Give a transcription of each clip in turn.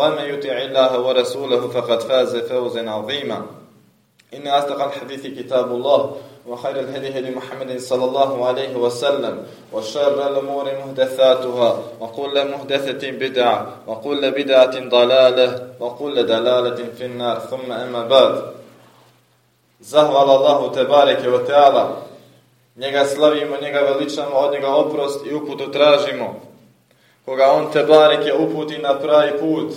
ومن يطع الله ورسوله فقد فاز فوزا عظيما إن أصدق الحديث كتاب الله وخير الهدي هدي محمد صلى الله عليه وسلم وشر الأمور محدثاتها وكل محدثة بدعة وكل بدعة ضلالة وكل دلالة في النار ثم أما بعد Zahvala Allahu Tebareke wa Teala. Njega slavimo, njega veličamo, od njega oprost i uputu tražimo. Koga on Tebareke uputi na pravi put,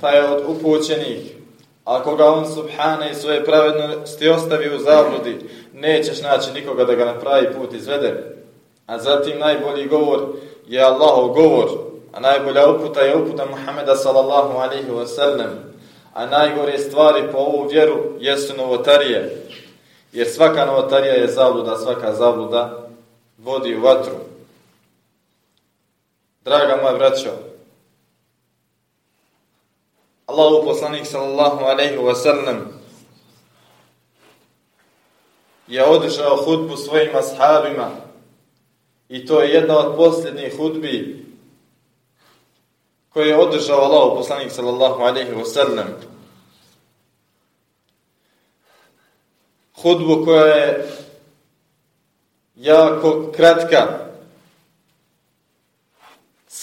taj je od upućenih. A koga on subhane i svoje pravednosti ostavi u zabludi, nećeš naći nikoga da ga na pravi put izvede. A zatim najbolji govor je Allahov govor, a najbolja uputa je uputa Muhammeda sallallahu alaihi wa sallam a najgore stvari po ovu vjeru jesu novotarije. Jer svaka novotarija je zabluda, svaka zabluda vodi u vatru. Draga moja braćo, Allahu poslanik sallallahu alaihi wa sallam je održao hudbu svojim ashabima i to je jedna od posljednjih hudbi koje je održao Allah poslanik sallallahu alaihi wa sallam. Hudbu koja je jako kratka,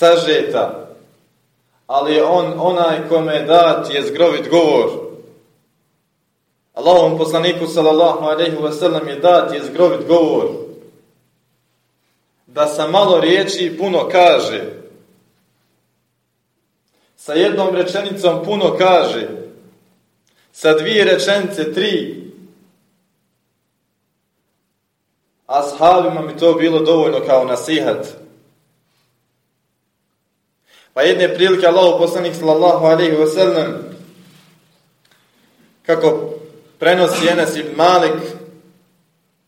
sažeta, ali on onaj kome dat je zgrovit govor. Allahom poslaniku sallallahu alaihi wa sallam je dat je zgrovit govor. Da sa malo riječi puno kaže. Sa jednom rečenicom puno kaže. Sa dvije rečenice tri. A sahabima mi to bilo dovoljno kao nasihat. Pa jedne prilike Allah poslanik sallallahu alaihi wa sallam kako prenosi Enes ibn Malik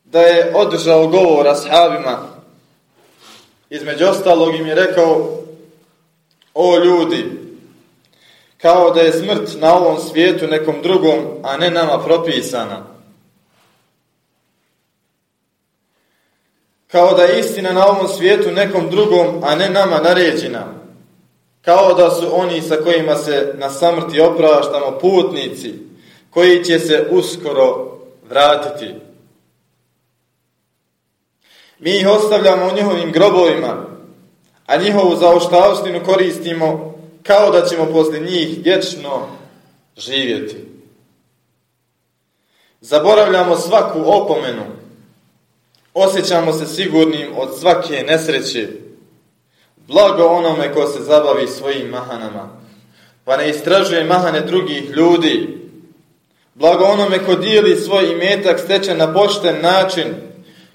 da je održao govor ashabima između ostalog im je rekao o ljudi kao da je smrt na ovom svijetu nekom drugom, a ne nama propisana. Kao da je istina na ovom svijetu nekom drugom, a ne nama naređena. Kao da su oni sa kojima se na samrti opraštamo putnici, koji će se uskoro vratiti. Mi ih ostavljamo u njihovim grobovima, a njihovu zaoštavštinu koristimo kao da ćemo poslije njih vječno živjeti. Zaboravljamo svaku opomenu, osjećamo se sigurnim od svake nesreće, blago onome ko se zabavi svojim mahanama, pa ne istražuje mahane drugih ljudi, blago onome ko dijeli svoj imetak stečen na pošten način,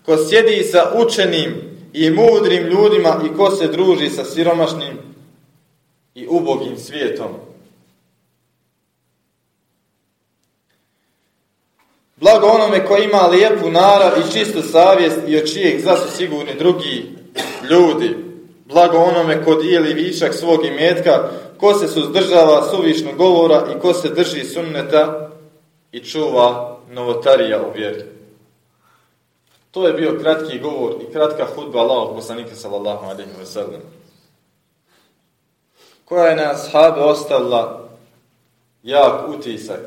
ko sjedi sa učenim i mudrim ljudima i ko se druži sa siromašnim i ubogim svijetom. Blago onome koji ima lijepu narav i čistu savjest i od čijeg zla su sigurni drugi ljudi. Blago onome ko dijeli višak svog imetka, ko se suzdržava suvišnog govora i ko se drži sunneta i čuva novotarija u vjeri. To je bio kratki govor i kratka hudba Allahog poslanika sallallahu alaihi wa sallam. Koja je na ashabe ostavila jak utisak.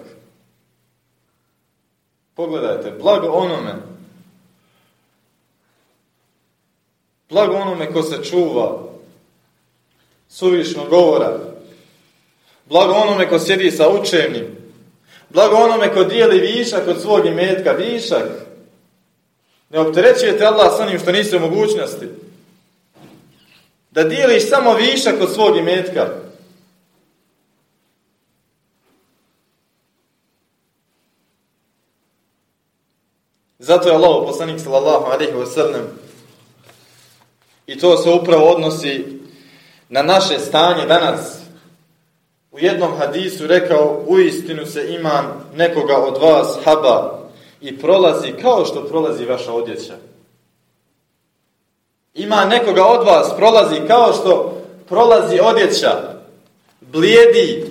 Pogledajte, blago onome blago onome ko se čuva suvišnog govora, blago onome ko sjedi sa učenim, blago onome ko dijeli višak od svog imetka, višak, ne opterećujete Allah sa onim što niste u mogućnosti. Da dijeliš samo višak od svog imetka. Zato je Allah, poslanik sallallahu alaihi wa sallam, i to se upravo odnosi na naše stanje danas. U jednom hadisu rekao, u istinu se iman nekoga od vas haba i prolazi kao što prolazi vaša odjeća. Ima nekoga od vas, prolazi kao što prolazi odjeća, blijedi,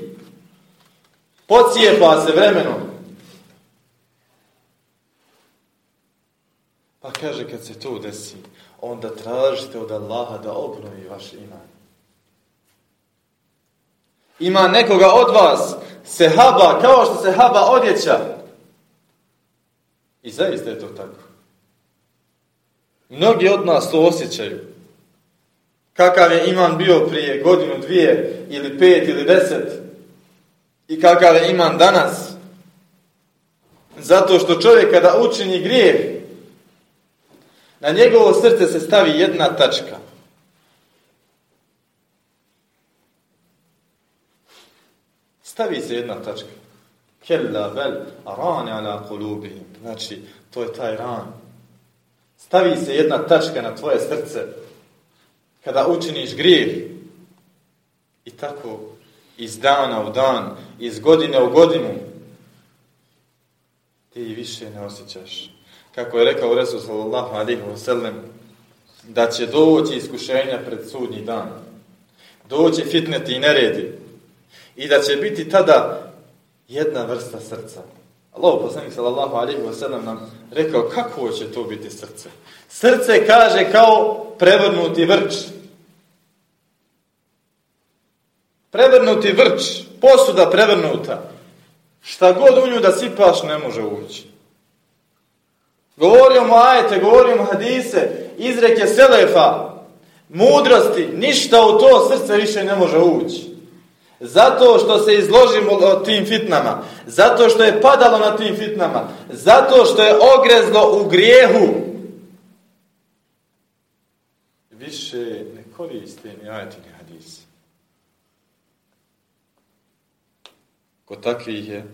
pocijepa se vremenom. Pa kaže, kad se to desi, onda tražite od Allaha da obnovi vaš iman. Ima nekoga od vas se haba kao što se haba odjeća. I zaista je to tako. Mnogi od nas to osjećaju. Kakav je iman bio prije godinu, dvije, ili pet, ili deset. I kakav je iman danas. Zato što čovjek kada učini grijeh, na njegovo srce se stavi jedna tačka. Stavi se jedna tačka. Kella bel ala kulubihim. Znači, to je taj ran. Stavi se jedna tačka na tvoje srce kada učiniš grijeh. I tako iz dana u dan, iz godine u godinu ti više ne osjećaš. Kako je rekao Resul sallallahu alaihi wa sallam, da će doći iskušenja pred sudnji dan. Doći fitneti i neredi. I da će biti tada jedna vrsta srca. Allah poslanik sallallahu alaihi wa sallam nam rekao kako će to biti srce. Srce kaže kao prevrnuti vrč. Prevrnuti vrč, posuda prevrnuta. Šta god u nju da sipaš ne može ući. Govorimo ajete, govorimo hadise, izreke selefa, mudrosti, ništa u to srce više ne može ući. Zato što se izložimo tim fitnama. Zato što je padalo na tim fitnama. Zato što je ogrezlo u grijehu. Više ne koriste ni ajeti ni hadisi. Kod takvih je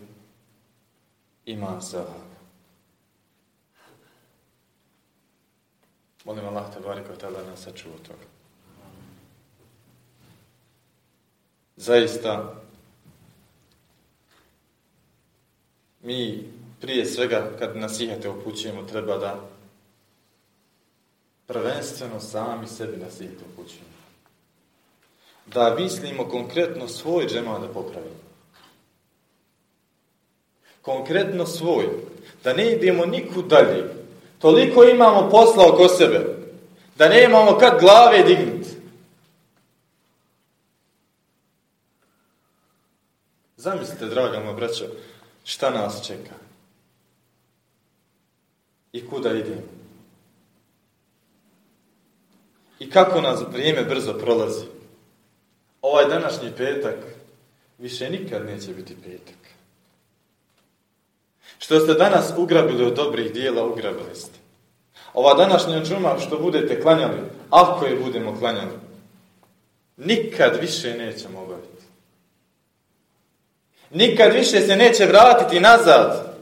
ima Molim Allah te bariko tada nas sačuva toga. Zaista, mi prije svega kad nasihate upućujemo treba da prvenstveno sami sebi nasihate upućujemo. Da mislimo konkretno svoj džema da popravimo. Konkretno svoj. Da ne idemo nikud dalje. Toliko imamo posla oko sebe. Da ne imamo kad glave dignuti. Zamislite, draga moja braćo, šta nas čeka? I kuda idemo? I kako nas vrijeme brzo prolazi? Ovaj današnji petak više nikad neće biti petak. Što ste danas ugrabili od dobrih dijela, ugrabili ste. Ova današnja džuma što budete klanjali, ako je budemo klanjali, nikad više nećemo obaviti. Nikad više se neće vratiti nazad.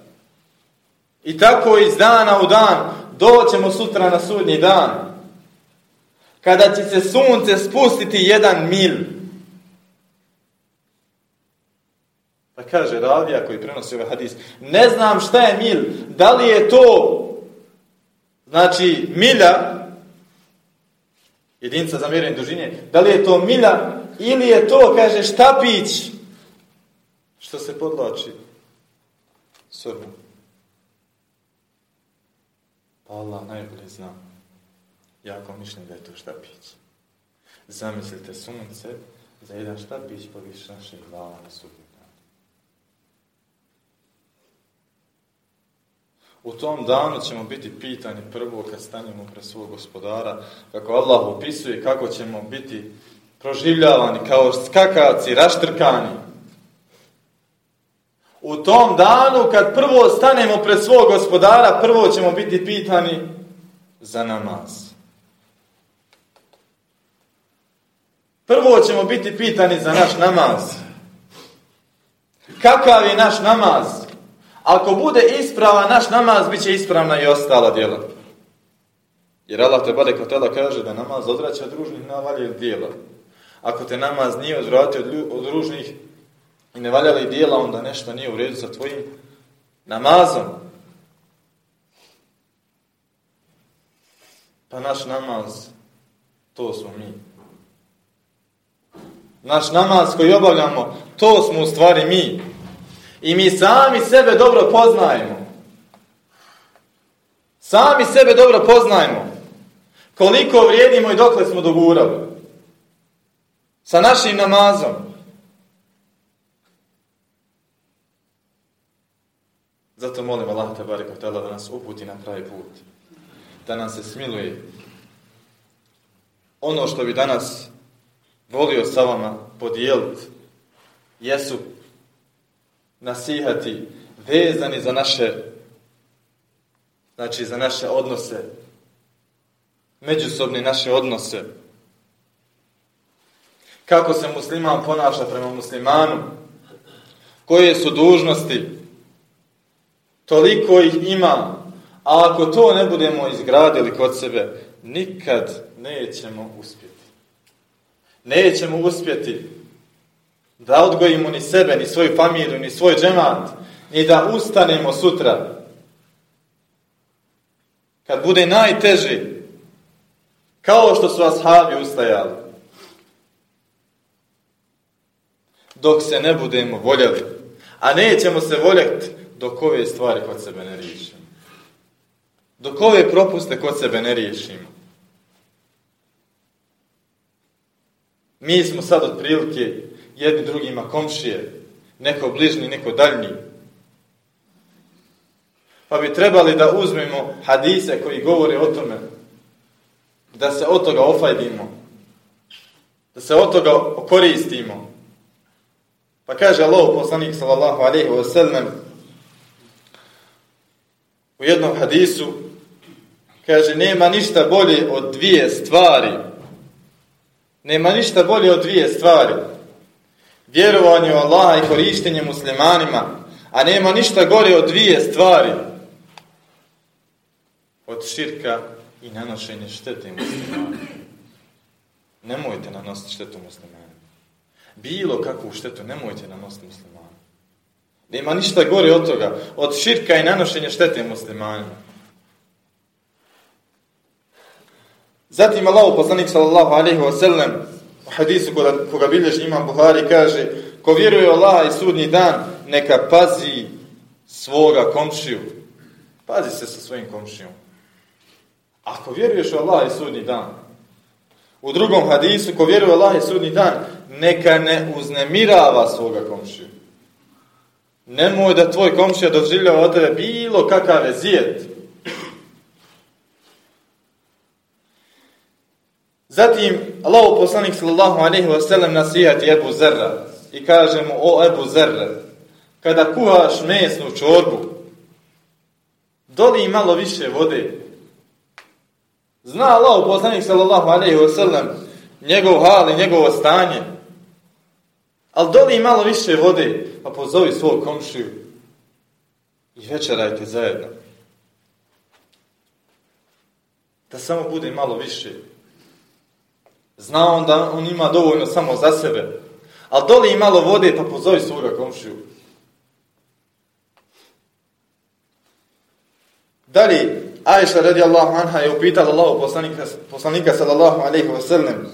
I tako iz dana u dan doćemo sutra na sudnji dan. Kada će se sunce spustiti jedan mil. Pa kaže Ravija koji prenosi ovaj hadis, ne znam šta je mil, da li je to, znači, milja, jedinca za mjerenje dužine, da li je to milja ili je to, kaže, štapić, što se podlači srbom. Pa Allah najbolje zna. Jako mišljam da je to štapić. Zamislite sunce za jedan štapić poviš naših glava na sudnju U tom danu ćemo biti pitani prvo kad stanemo pred svog gospodara, kako Allah opisuje kako ćemo biti proživljavani kao skakavci, raštrkani. U tom danu kad prvo stanemo pred svog gospodara, prvo ćemo biti pitani za namaz. Prvo ćemo biti pitani za naš namaz. Kakav je naš namaz? Ako bude isprava naš namaz, bit će ispravna i ostala djela. Jer Allah te kod kaže da namaz odvraća družnih navaljenih djela. Ako te namaz nije odvratio od družnih i ne valjali dijela, onda nešto nije u redu sa tvojim namazom. Pa naš namaz, to smo mi. Naš namaz koji obavljamo, to smo u stvari mi. I mi sami sebe dobro poznajemo. Sami sebe dobro poznajemo. Koliko vrijedimo i dokle smo dogurali. Sa našim namazom. Zato molim Allah te barek da nas uputi na pravi put. Da nam se smiluje. Ono što bi danas volio sa vama podijeliti jesu nasihati vezani za naše znači za naše odnose međusobne naše odnose. Kako se musliman ponaša prema muslimanu? Koje su dužnosti? Toliko ih ima a ako to ne budemo izgradili kod sebe nikad nećemo uspjeti. Nećemo uspjeti da odgojimo ni sebe, ni svoju familiju, ni svoj džemat, ni da ustanemo sutra. Kad bude najteži, kao što su ashabi ustajali. Dok se ne budemo voljeli. A nećemo se voljeti dok ove stvari kod sebe ne riješimo. Dok ove propuste kod sebe ne riješimo. Mi smo sad otprilike jedni drugima komšije, neko bližni, neko daljni. Pa bi trebali da uzmemo hadise koji govore o tome, da se od toga ofajdimo, da se od toga koristimo. Pa kaže Allah, poslanik sallallahu alaihi wa sallam, u jednom hadisu, kaže, nema ništa bolje od dvije stvari. Nema ništa bolje od dvije stvari vjerovanje u Allaha i korištenje muslimanima, a nema ništa gore od dvije stvari. Od širka i nanošenje štete muslimanima. Nemojte nanositi štetu muslimanima. Bilo kakvu štetu nemojte nanositi muslimanima. Nema ništa gore od toga. Od širka i nanošenja štete muslimanima. Zatim Allah poslanik sallallahu alaihi wa sallam hadisu koga, koga bilježi Imam Buhari kaže ko vjeruje Allah i sudnji dan neka pazi svoga komšiju. Pazi se sa svojim komšijom. Ako vjeruješ u Allah i sudnji dan, u drugom hadisu, ko vjeruje u Allah i sudnji dan, neka ne uznemirava svoga komšiju. Nemoj da tvoj komšija doživljava od tebe bilo kakav je zijet. Zatim, Allah poslanik sallallahu alaihi wa sallam nasijati Ebu Zerra i kaže mu, o Ebu Zerra, kada kuhaš mesnu čorbu, doli malo više vode. Zna Allah poslanik sallallahu alaihi wa sallam njegov hal i njegovo stanje. Ali doli malo više vode, pa pozovi svog komšiju i večerajte zajedno. Da samo bude malo više Zna on da on ima dovoljno samo za sebe. Ali doli i malo vode pa pozovi svoga komšiju. Dalje, Aisha radijallahu anha je upitala Allahu poslanika, poslanika sallallahu alaihi wa sallam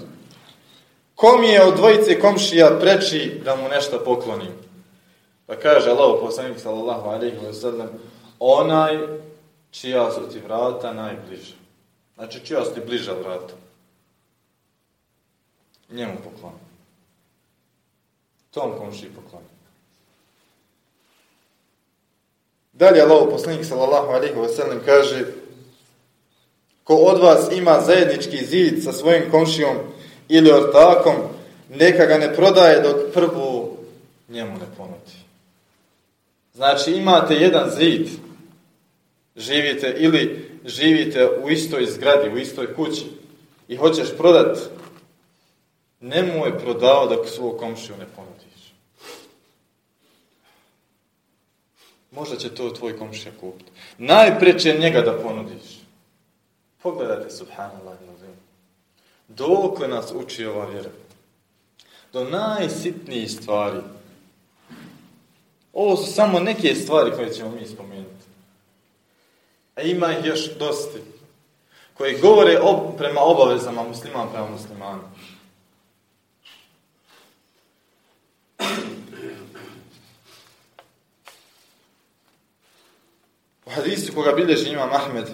kom je od dvojice komšija preči da mu nešto pokloni? Pa kaže Allahu poslanik sallallahu alaihi wa sallam onaj čija su ti vrata najbliža. Znači čija su ti bliža vrata. Njemu pokloni. Tom komšiji pokloni. Dalje Allah poslanik sallallahu alaihi wa sallam kaže ko od vas ima zajednički zid sa svojim komšijom ili ortakom, neka ga ne prodaje dok prvo njemu ne ponudi. Znači imate jedan zid, živite ili živite u istoj zgradi, u istoj kući i hoćeš prodat, nemoj prodao dok svog komšiju ne ponudiš. Možda će to tvoj komšija kupiti. Najpreće njega da ponudiš. Pogledajte, subhanallah, dokle nas uči ova vjera. Do najsitnijih stvari. Ovo su samo neke stvari koje ćemo mi spomenuti. A ima ih još dosta. Koji govore ob, prema obavezama musliman prema muslimanu. U hadisu koga bilježi imam Ahmed,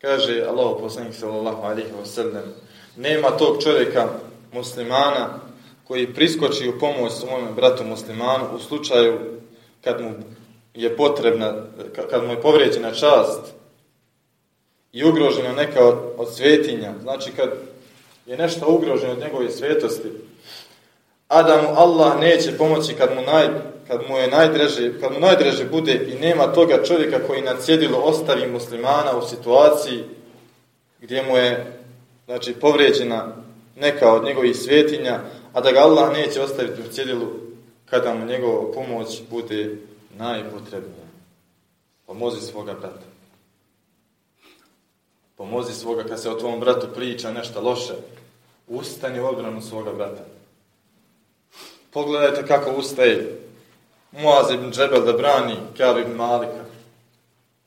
kaže Allah poslanik sallallahu alaihi wa sallam, nema tog čovjeka muslimana koji priskoči u pomoć svome bratu muslimanu u slučaju kad mu je potrebna, kad mu je povrijeđena čast i ugrožena neka od, svetinja, znači kad je nešto ugroženo od njegove svetosti, a da mu Allah neće pomoći kad mu, naj, kad mu je najdreže, kad mu najdreže bude i nema toga čovjeka koji na cjedilu ostavi muslimana u situaciji gdje mu je znači, povrijeđena neka od njegovih svetinja, a da ga Allah neće ostaviti u cjedilu kada mu njegova pomoć bude najpotrebnija. Pomozi svoga brata. Pomozi svoga, kad se o tvom bratu priča nešto loše, ustani u obranu svoga brata. Pogledajte kako ustaje Muaz ibn Džebel da brani Kjab ibn Malika.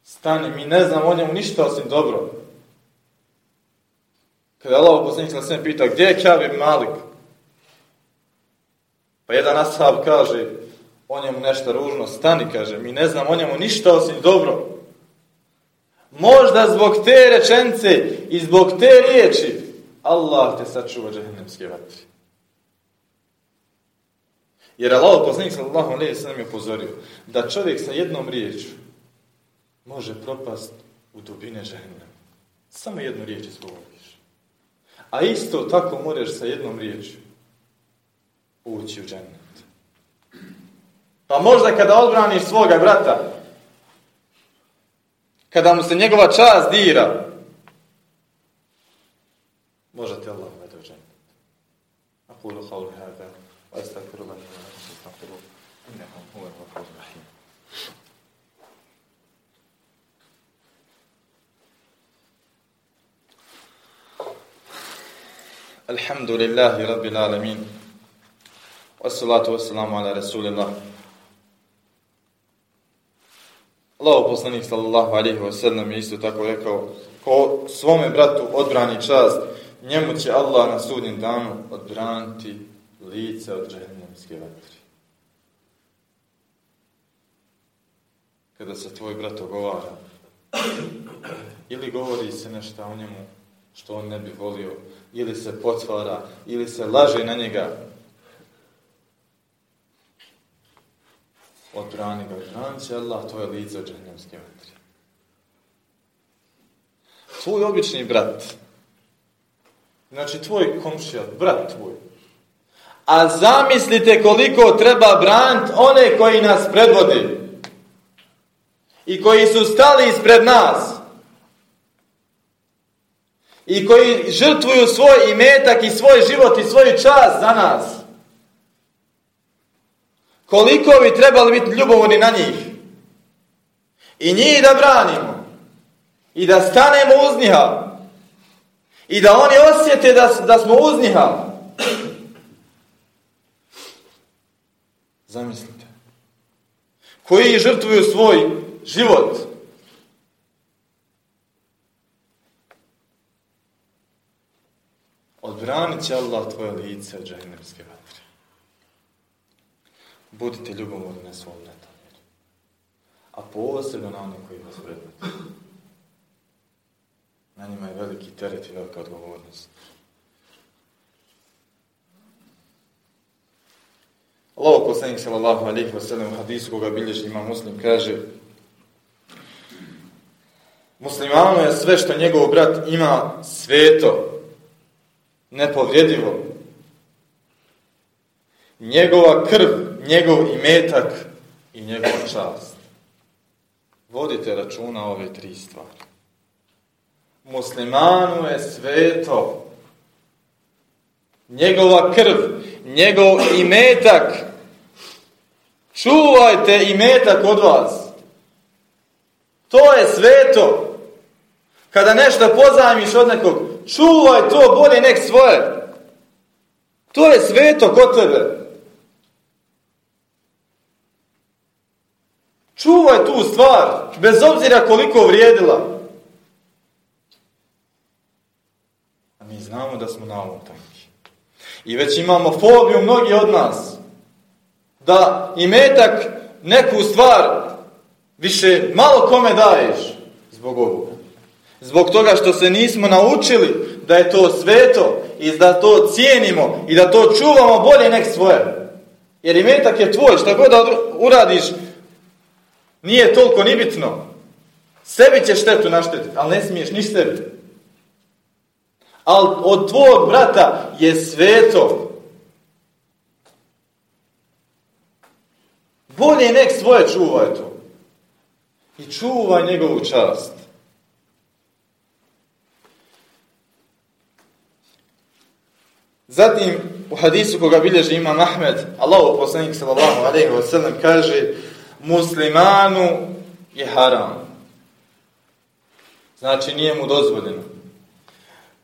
Stani, mi ne znamo o njemu ništa osim dobro. Kada Allah poslanik na sve pita, gdje je Kjab ibn Malik? Pa jedan ashab kaže, o njemu nešto ružno, stani, kaže, mi ne znamo o njemu ništa osim dobro. Možda zbog te rečence i zbog te riječi Allah te sačuva džehennemske vatri. Jer Allah poslanik sallallahu alejhi ve je upozorio da čovjek sa jednom riječju može propast u dubine džehennema. Samo jednu riječ izgovoriš. A isto tako možeš sa jednom riječju ući u džennet. Pa možda kada odbraniš svoga brata, kada mu se njegova čast dira, Alhamdulillahi Rabbil Alamin. Wassalatu wassalamu ala Rasulillah. Allaho poslanik sallallahu alaihi wasallam je isto tako rekao ko svome bratu odbrani čast, njemu će Allah na sudnjem danu odbraniti lice od džahnemske vatre. Kada se tvoj brat ogovara ili govori se nešto o njemu što on ne bi volio, ili se potvara, ili se laže na njega, odbrani ga, odbrani će Allah tvoje lice od džehennemske vatre. Tvoj obični brat, znači tvoj komšija, brat tvoj, a zamislite koliko treba braniti one koji nas predvode i koji su stali ispred nas i koji žrtvuju svoj imetak i svoj život i svoj čas za nas. Koliko bi trebali biti ljubomorni na njih i njih da branimo i da stanemo uz njiha i da oni osjete da, da smo uz njiha. Zamislite. koji žrtvuju svoj život. Odbranit će Allah tvoje lice od džahnemske vatre. Budite ljubomorni svom netanjeru. A posebno na one koji vas vrednuti. Na njima je veliki teret i velika odgovornost. Allah poslanik sallallahu alaihi wa sallam u hadisu koga bilježi ima muslim kaže Muslimanu je sve što njegov brat ima sveto, nepovjedivo. Njegova krv, njegov imetak i njegova čast. Vodite računa ove tri stvari. Muslimanu je sveto. Njegova krv, njegov imetak. Čuvajte imetak od vas. To je sveto. Kada nešto pozajmiš od nekog, čuvaj to bolje nek svoje. To je sveto kod tebe. Čuvaj tu stvar, bez obzira koliko vrijedila. A mi znamo da smo na ovom tanki. I već imamo fobiju mnogi od nas. Da imetak neku stvar više malo kome daješ zbog ovoga. Zbog toga što se nismo naučili da je to sveto i da to cijenimo i da to čuvamo bolje nek svoje. Jer imetak je tvoj, šta god uradiš, nije toliko ni bitno. Sebi će štetu naštetiti, ali ne smiješ ni sebi. Ali od tvojeg brata je sveto. Bolje nek svoje čuvaj to. I čuvaj njegovu čast. Zatim, u hadisu koga bilježi imam Ahmed, Allahu poslanik sallallahu alaihi wa sallam kaže muslimanu je haram. Znači nije mu dozvoljeno.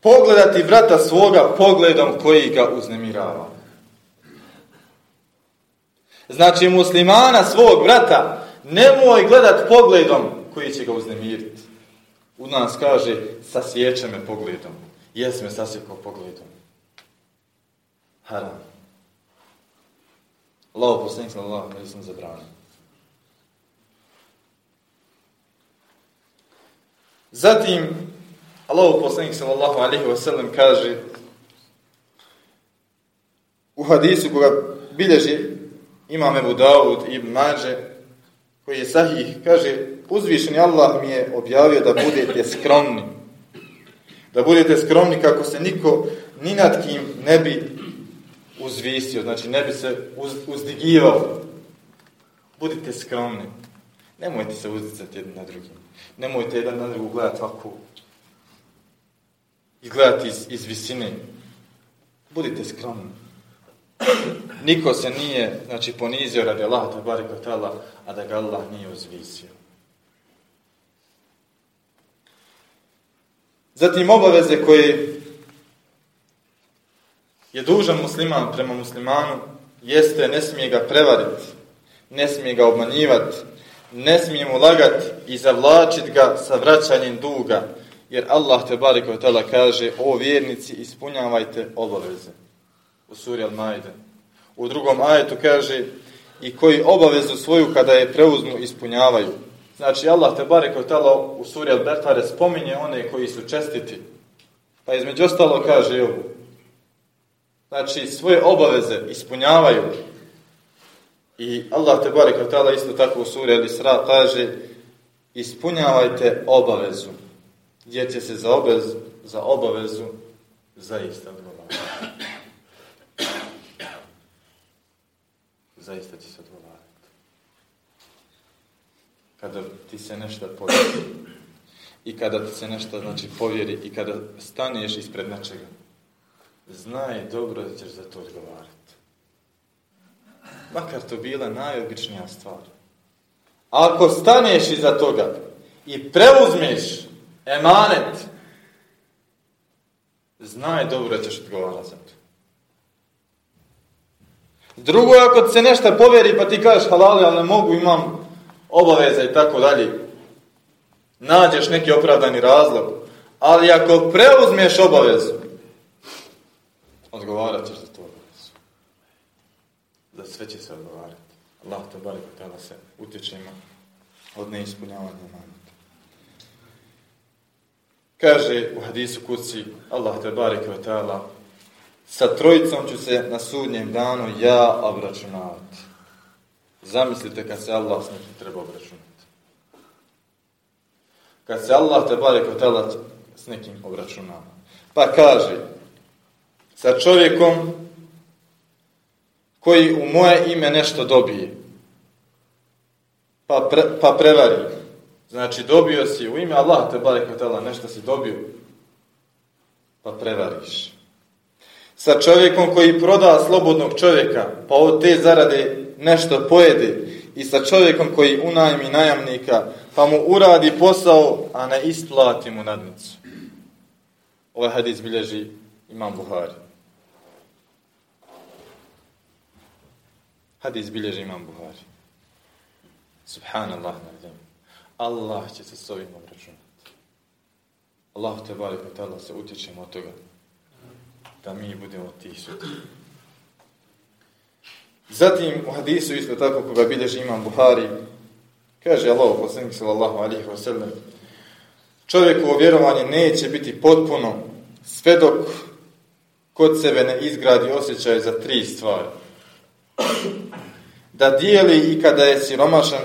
Pogledati brata svoga pogledom koji ga uznemirava. Znači muslimana svog brata nemoj gledat pogledom koji će ga uznemiriti. U nas kaže sasjeće me pogledom. Jes me sasjekao pogledom. Haram. Allah poslanik alejhi ve sellem zabranio. Zatim Allah poslanik sallallahu alejhi ve sellem kaže u hadisu koga bilježi Imam Ebu Dawud ibn Mađe koji je sahih, kaže uzvišeni Allah mi je objavio da budete skromni. Da budete skromni kako se niko ni nad kim ne bi uzvisio, znači ne bi se uz, uzdigivao. Budite skromni. Nemojte se uzdicati jedan na drugim. Nemojte jedan na drugu gledati ovako i gledati iz, iz visine. Budite skromni. Niko se nije, znači, ponizio radi Allah, tabari kotala, a da ga Allah nije uzvisio. Zatim obaveze koje je dužan musliman prema muslimanu, jeste ne smije ga prevariti, ne smije ga obmanjivati, ne smije mu lagati i zavlačiti ga sa vraćanjem duga, jer Allah te bariko tala kaže, o vjernici, ispunjavajte obaveze. U suri Al-Maide. U drugom ajetu kaže, i koji obavezu svoju kada je preuzmu ispunjavaju. Znači, Allah te bariko tala u suri Al-Bertare spominje one koji su čestiti. Pa između ostalo kaže znači svoje obaveze ispunjavaju. I Allah te barek ta'ala isto tako u suri al Isra kaže ispunjavajte obavezu. Gdje će se za, obez, za obavezu zaista odgovarati. Zaista će se odgovarati. Kada ti se nešto povjeri i kada ti se nešto znači povjeri i kada staneš ispred nečega znaj dobro da ćeš za to odgovarati. Makar to bila najobičnija stvar. Ako staneš iza toga i preuzmeš emanet, znaj dobro da ćeš odgovarati za to. Drugo, ako ti se nešto povjeri pa ti kažeš halali, ali ne mogu, imam obaveza i tako dalje. Nađeš neki opravdani razlog. Ali ako preuzmeš obavezu, odgovarat ćeš za to. Za sve će se odgovarati. Allah te bari tada se utječemo od neispunjavanja nameta. Kaže u hadisu kuci Allah te bari sa trojicom ću se na sudnjem danu ja obračunavati. Zamislite kad se Allah s nekim treba obračunati. Kad se Allah te tada s nekim obračunava. Pa kaže, sa čovjekom koji u moje ime nešto dobije, pa, pa prevari. Znači, dobio si u ime Allah te bare nešto si dobio, pa prevariš sa čovjekom koji proda slobodnog čovjeka, pa od te zarade nešto pojede, i sa čovjekom koji unajmi najamnika, pa mu uradi posao, a ne isplati mu nadnicu. Ovaj hadis bilježi Imam Buhari. Hadis bilježi Imam Buhari. Subhanallah Allah će se s ovim obračunati. Allah te bari se utječemo od toga da mi budemo ti sutra. Zatim u hadisu isto tako koga bilježi imam Buhari, kaže Allah poslanik sallallahu alihi wasallam, čovjekovo vjerovanje neće biti potpuno sve dok kod sebe ne izgradi osjećaj za tri stvari. Da dijeli i kada je siromašan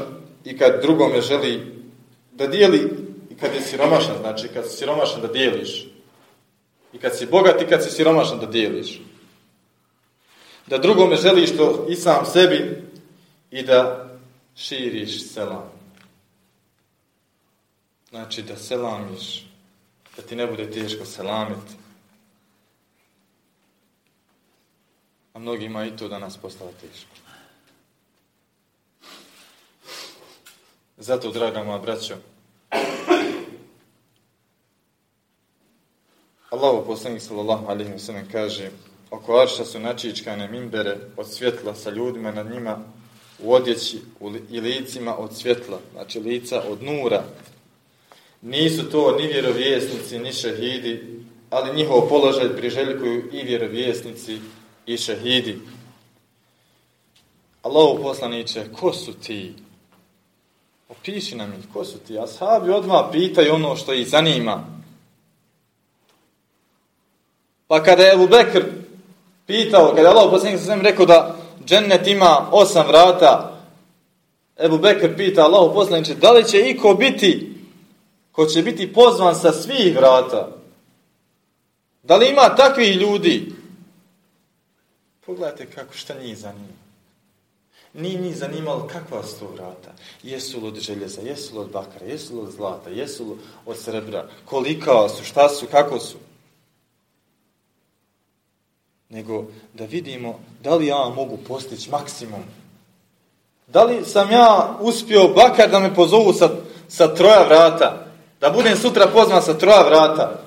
i kad drugome želi, da dijeli i kad je siromašan, znači kad si siromašan da dijeliš, i kad si bogat i kad si siromašan da dijeliš. Da drugome želiš to i sam sebi i da širiš selam. Znači da selamiš, da ti ne bude teško selamiti. A mnogima i to danas postalo teško. Zato, draga moja braćo, Allahu poslanik sallallahu alejhi ve sellem kaže: Oko arša su načičkane mimbere od svjetla sa ljudima na njima u odjeći i licima od svjetla, znači lica od nura. Nisu to ni vjerovjesnici, ni šehidi, ali njihov položaj priželjkuju i vjerovjesnici i šehidi. Allahu poslaniće, ko su ti? Opiši nam ih, ko su ti? Ashabi odmah pitaju ono što ih zanima. Pa kada je Ebu Bekr pitao, kada je Allah poslanik sa rekao da džennet ima osam vrata, Ebu Bekr pita Allah poslaniče, da li će iko biti ko će biti pozvan sa svih vrata? Da li ima takvih ljudi? Pogledajte kako šta njih zanima. Nije njih zanimalo kakva su to vrata. Jesu li od željeza, jesu li od bakara, jesu li od zlata, jesu li od srebra, kolika su, šta su, kako su nego da vidimo da li ja mogu postići maksimum. Da li sam ja uspio bakar da me pozovu sa, sa troja vrata? Da budem sutra pozvan sa troja vrata?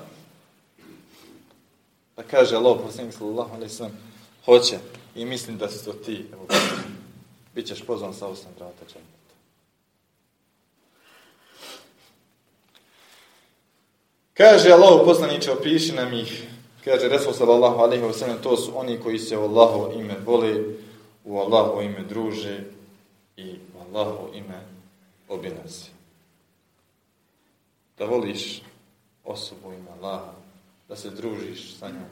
Pa kaže Allah, poslanik sallallahu alaihi sallam, hoće i mislim da si to ti. Evo, Bićeš pozvan sa osam vrata džaneta. Kaže Allah, poslaniče, opiši nam ih Kaže Resul sallallahu alaihi wa sallam, to su oni koji se u Allahovo ime vole, u Allahovo ime druže i u Allahovo ime obilazi. Da voliš osobu ima Allaha, da se družiš sa njom.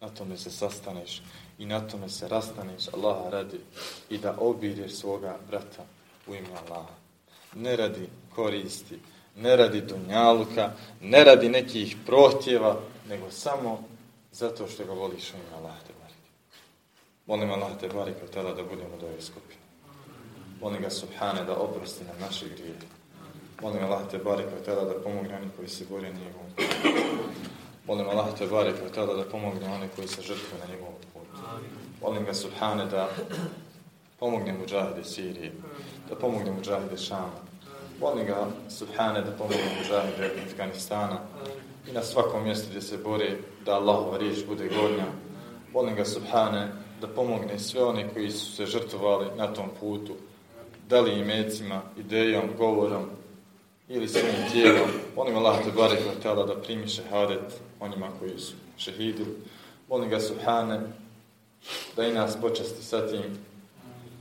Na tome se sastaneš i na tome se rastaneš Allaha radi i da obireš svoga brata u ime Allaha. Ne radi koristi, ne radi dunjaluka, ne radi nekih prohtjeva, nego samo zato što ga voliš u ime Allah te barik. Molim Allah te barik tada da budemo do ove skupine. Molim ga Subhane da oprosti nam naše grije. Molim Allah te barik tada da pomogne oni koji se bore na njegovom. Molim Allah te barik tada da pomogne oni koji se žrtvuju na njegovom. Molim ga Subhane da pomogne muđahide Sirije, da pomogne muđahide Šama, Molim ga, Subhane, da pomogne mužahide Afganistana i na svakom mjestu gdje se bori da Allahova riječ bude gornja. Molim ga, Subhane, da pomogne sve one koji su se žrtvovali na tom putu, da li imecima, idejom, govorom ili svojim tijelom. Molim Allah te barek da primi šehadet onima koji su šehidili. Molim ga Subhane da i nas počasti sa tim.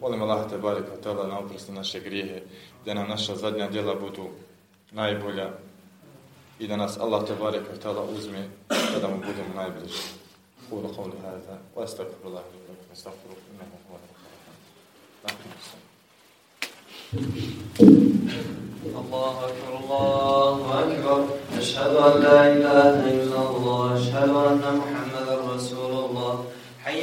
Molim Allah te barek da na oprosti naše grijehe, da nam naša zadnja djela budu najbolja i da nas Allah te barek uzme kada mu budemo najbliži. قولوا قولي هذا واستغفر الله لي ولكم واستغفروه انه هو الله أكبر الله أكبر أشهد أن لا إله إلا الله أشهد أن محمدا رسول الله حي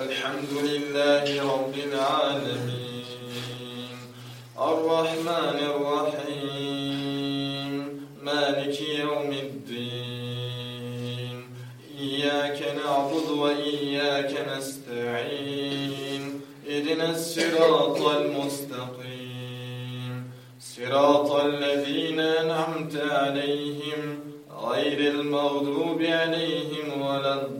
الحمد لله رب العالمين. الرحمن الرحيم. مالك يوم الدين. إياك نعبد وإياك نستعين. إذن الصراط المستقيم. صراط الذين أنعمت عليهم غير المغضوب عليهم ولا الضالين.